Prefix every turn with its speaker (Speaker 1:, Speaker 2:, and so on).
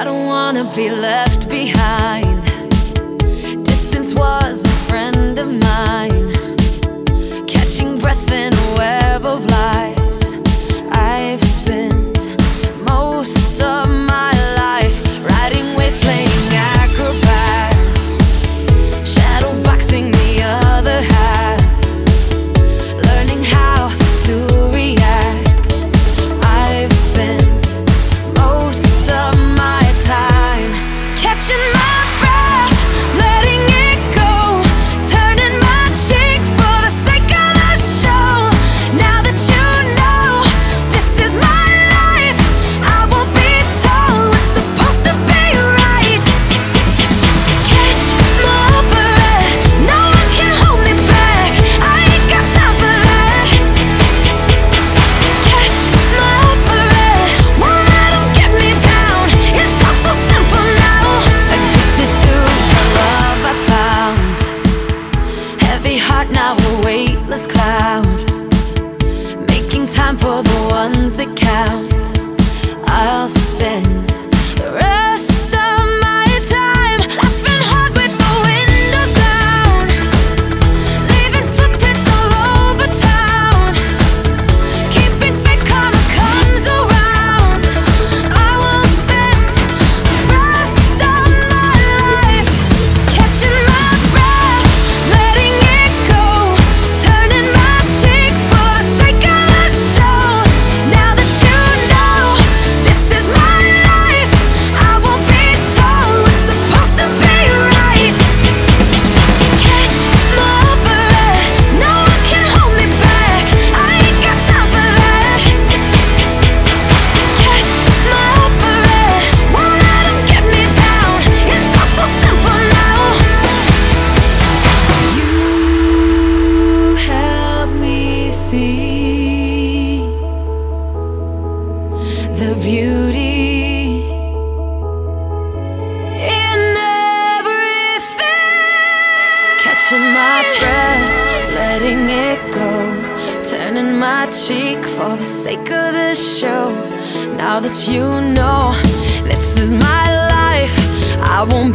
Speaker 1: I don't wanna be left behind. Distance was a friend of mine, catching breath in a web of lies. Now now, a weightless cloud. beauty in everything. Catching my breath, letting it go. Turning my cheek for the sake of the show. Now that you know this is my life, I won't